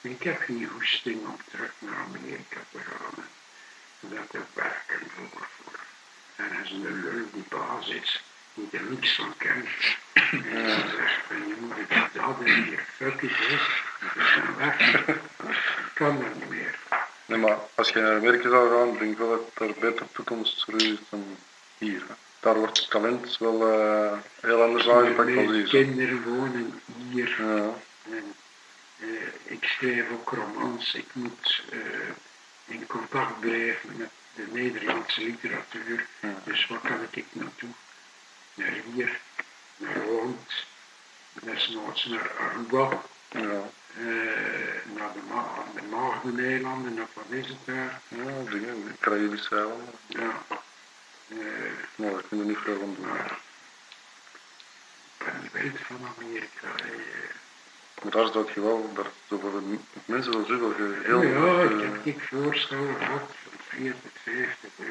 ik heb geen hoesting om terug naar Amerika te gaan. Dat er werken voor. voor. En als een lul die baas is, die er niks van kent. En ze zegt je moet het dat en hier, fuck it, weg. Kan dat niet meer. Nee, maar als je naar Amerika zou gaan, denk ik wel dat er beter toekomst voor is dan hier. hè. Daar wordt het talent wel eh, heel anders aangepakt dan hier. kinderen wonen hier. Ja, En, ik schrijf ook romans. Ik moet eh, in contact blijven met de Nederlandse literatuur. Ja. Dus wat kan ik naartoe? Naar hier, naar Holland, desnoods naar Aruba, ja. eh, naar de, Ma de Maagdeneilanden, of wat is het daar? ja dingen, de Caribische eilanden. Ja. Eh, Maar daar kun je niet veel aan doen. maar ik ben niet van Amerika. eh. Maar daar staat je wel, daar mensen wel zoveel heel ja, ik eh, heb ik voorstellen gehad van 40, 50.000.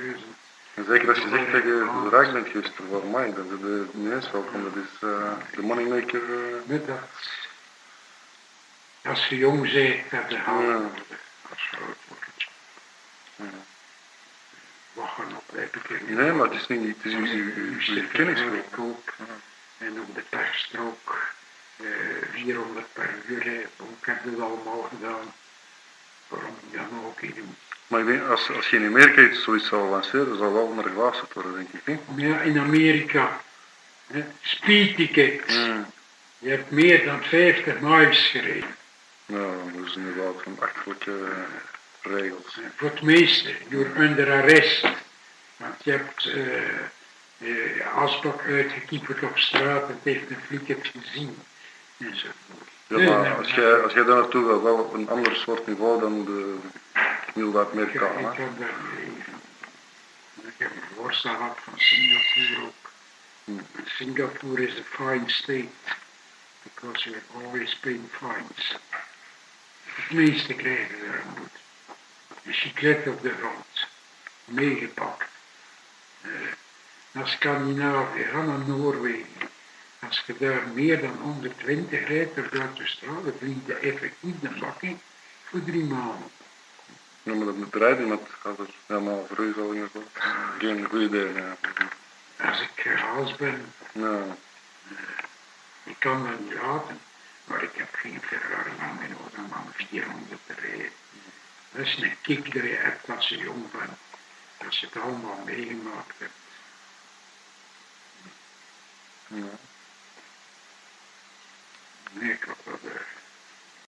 En zeker als je zegt dat je rijk bent geweest voor mij, dan is het niet eens welkom. Dat is eh, de moneymaker. eh, Met dat, als je jong bent, dat halen Ja. Als je oud wordt. Wachten op heb niet. Nee, maar het is niet, het is uw, ook. En op de persstrook, eh 400 per uur, ik heb het allemaal gedaan. Waarom dan ook niet doen? Maar ik als, als je in Amerika iets zoiets zou lanceren, zal wel geluisterd worden, denk ik. Niet? Ja, in Amerika, hè, speedtickets, Mm. je hebt meer dan 50 miles gereden. Ja, dat is inderdaad van achterlijke eh, regels. Voor het meeste, door under arrest. Want je hebt eh eh, asbak uitgekieperd op straat, het heeft een fliek het gezien. Ja, maar als jij, als jij daar naartoe gaat, wel op een ander soort niveau dan de gemiddelde Ik, ik Amerikanen. heb. Ik heb een voorstel gehad van Singapore ook. Hmm. Singapore is a fine state, because you always paying fines. Het meeste krijgen ze aan moet. Een chiclet op de grond, meegepakt. Eh, naar Scandinavië, ga naar Noorwegen. Als je daar meer dan 120 rijdt per de straat, dan vliegt je effectief de bak in voor drie maanden. Ja, maar dat moet rijden, met gaat er helemaal voor u zal inderdaad. Geen goede idee, ja. Als ik gehaald ben, Ja, ik kan dat niet laten, maar ik heb geen Ferrari aan mijn auto om aan 400 te rijden. Dat is een kick die je hebt als je jong bent, als je het allemaal meegemaakt hebt. ja. negro,